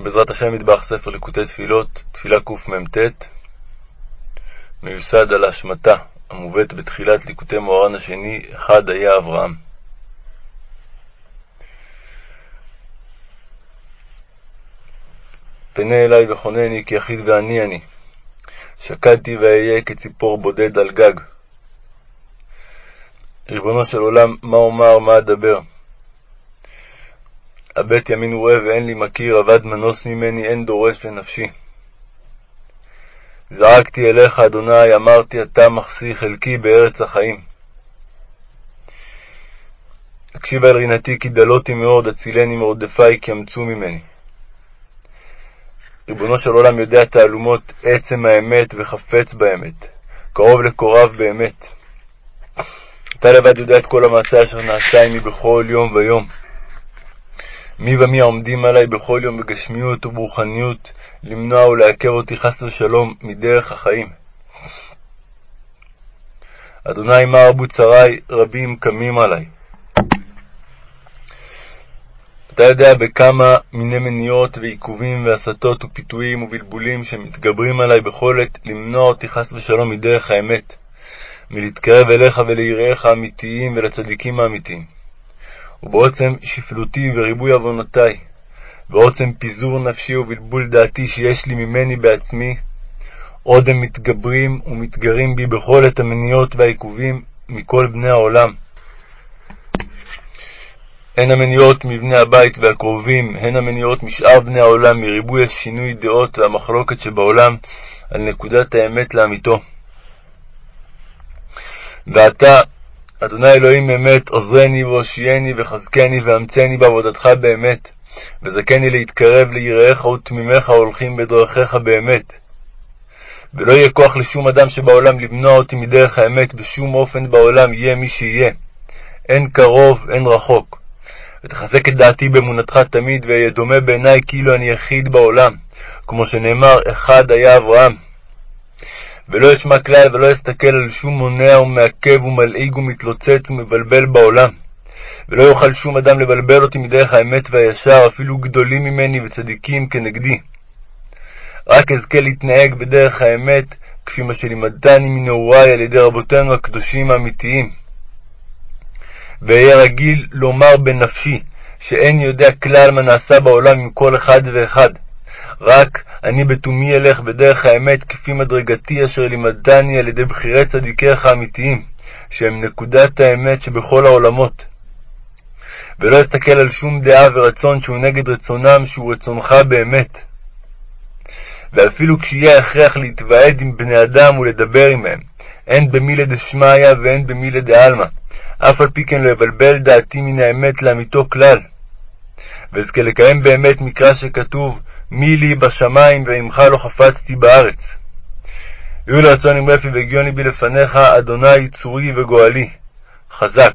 בעזרת השם מטבח ספר ליקוטי תפילות, תפילה קמ"ט, מיוסד על ההשמטה המובאת בתחילת ליקוטי מוהר"ן השני, אחד היה אברהם. פנה אלי וחונני כי יחיד ועני אני. שקלתי ואהיה כציפור בודד על גג. ריבונו של עולם, מה אומר, מה אדבר? הבט ימין רואה ואין לי מכיר, אבד מנוס ממני, אין דורש לנפשי. זעקתי אליך, אדוני, אמרתי, אתה מחסי חלקי בארץ החיים. הקשיבה אל רינתי, כי דלותי מאוד, הצילני מרודפי, כי אמצו ממני. ריבונו של עולם יודע תעלומות עצם האמת וחפץ באמת, קרוב לקוריו באמת. אתה לבד יודע את כל המעשה אשר נעשה עמי בכל יום ויום. מי ומי העומדים עלי בכל יום בגשמיות וברוחניות, למנוע ולעכב אותי חס ושלום מדרך החיים. אדוני מה רבו צרי, רבים קמים עלי. אתה יודע בכמה מיני מניעות ועיכובים והסתות ופיתויים ובלבולים שמתגברים עלי בכל עת למנוע אותי חס ושלום מדרך האמת, מלהתקרב אליך וליראיך האמיתיים ולצדיקים האמיתיים. ובעוצם שפלותי וריבוי עוונותי, בעוצם פיזור נפשי ובלבול דעתי שיש לי ממני בעצמי, עוד הם מתגברים ומתגרים בי בכל עת המניעות והעיכובים מכל בני העולם. הן המניעות מבני הבית והקרובים, הן המניעות משאר בני העולם, מריבוי השינוי דעות והמחלוקת שבעולם על נקודת האמת לאמיתו. ועתה, אדוני אלוהים אמת, עוזרני והושיעני וחזקני ואמצני בעבודתך באמת, וזכני להתקרב ליראיך ותמימיך ההולכים בדרכיך באמת. ולא יהיה כוח לשום אדם שבעולם למנוע אותי מדרך האמת בשום אופן בעולם, יהיה מי שיהיה. אין קרוב, אין רחוק. ותחזק את דעתי באמונתך תמיד, ואהיה דומה בעיני כאילו אני יחיד בעולם, כמו שנאמר, אחד היה אברהם. ולא אשמע כלל ולא אסתכל על שום מונע ומעכב ומלעיג ומתלוצץ ומבלבל בעולם. ולא יוכל שום אדם לבלבל אותי מדרך האמת והישר, אפילו גדולים ממני וצדיקים כנגדי. רק אזכה להתנהג בדרך האמת, כפי מה שלימדתני מנעורי על ידי רבותינו הקדושים האמיתיים. ואהיה רגיל לומר בנפשי, שאין יודע כלל מה נעשה בעולם עם כל אחד ואחד. רק אני בתומי אלך בדרך האמת כפי מדרגתי אשר לימדני על ידי בחירי צדיקיך האמיתיים, שהם נקודת האמת שבכל העולמות. ולא אסתכל על שום דעה ורצון שהוא נגד רצונם, שהוא רצונך באמת. ואפילו כשיהיה הכרח להתוועד עם בני אדם ולדבר עמהם, הן במילי דשמיא והן במילי דעלמא, אף על פי כן לא יבלבל דעתי מן האמת לאמיתו כלל. ואזכה לקיים באמת מקרא שכתוב, מי לי בשמיים ועמך לא חפצתי בארץ. יהיו לרצון עם רפי והגיוני בי לפניך, אדוני צורי וגואלי. חזק.